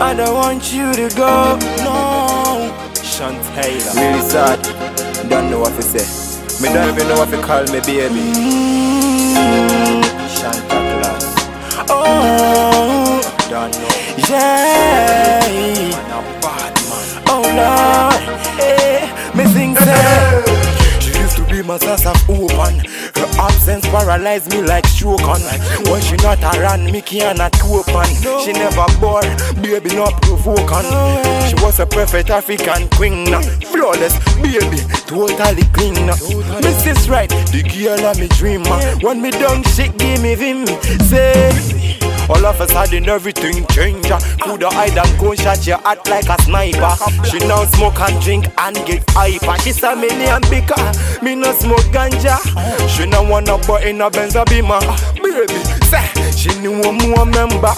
I don't want you to go. No. Sean Taylor. Really sad. Don't know what to say. Me don't even know what to call me baby. Mm, Santa Claus. oh, Don't know. yeah. Man a bad man. Oh Lord, eh, me sing say She used to be my source of Her absence paralyzed me like stroke on When she not around, me cannot cope on She never bore, baby not provoke on She was a perfect African queen Flawless, baby, totally clean Mrs. Right, the girl of me dream When me done, she give me vim Say all of a sudden everything change. Coulda hide and go shot your heart like a sniper. She now smoke and drink and get hyper. She's a million bigger, me no smoke ganja. She no wanna buy in a Benz Beamer. Baby, say, she knew a more member.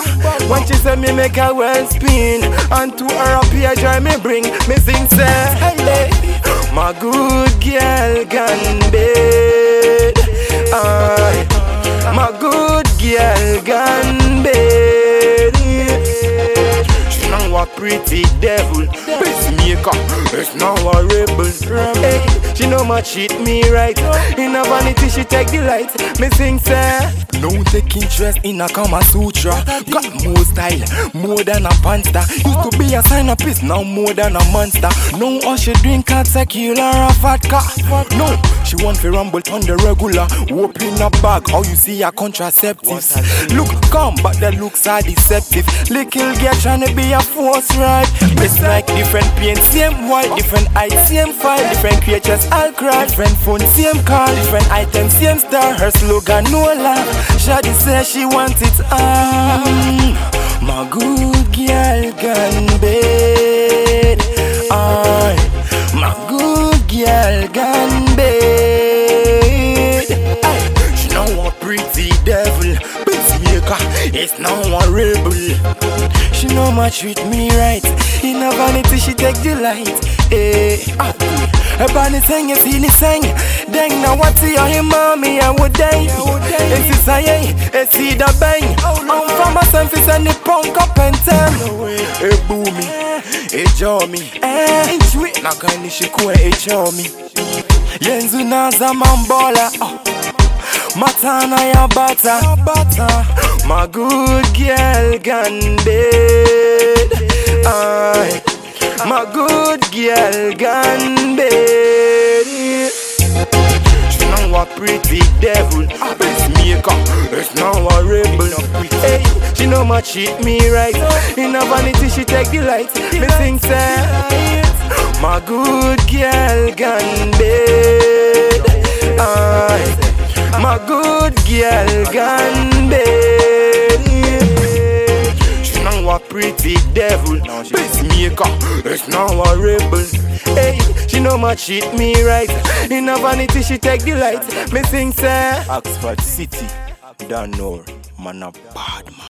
When she say me make her well spin And to her page I me bring. Me sing say, hey lady My good girl gone bed. My good girl gone pretty devil. Peacemaker It's now a rebel. Hey, She know my treat me right? In a vanity she take delight Me sing say. No take interest in a Kama Sutra. Got more style, more than a panther. Used to be a sign of peace, now more than a monster. No, all she drink a tequila or vodka. No, she want to rumble on the regular. Open a bag, how you see her contraceptives Look calm, but the looks are deceptive. Little girl tryna be a force right It's like different pain, same white Different height, same file. Different creatures, all cry Different phone, same call. Different items, same star Her slogan, no love Shadi say she wants it on My good girl gone bed. My good girl gone it's now a rebel She know my treat me right? In a vanity she take delight Eh, ah. Ebani sing is in sing Deng na wati ya him mommy? I would die. Esi saye, esi da bang. I'm from a son fi send the punk up and ten E boomy, e jomi. Eh, inchwi Na kani shikuwe e chomi Yenzu na zaman bola oh. Matana ya bata My good girl gone bed Aye. My good girl gone bed She now a pretty devil. Peacemaker It's now a rebel. Hey, She know my treat me right. In a vanity she take delight Me sing say My good girl gone bed Aye. A pretty devil Peacemaker It's now a rebel Hey, she know my treat me right In a vanity she take delight Me sing say Oxford City. Don't know. Man a bad man.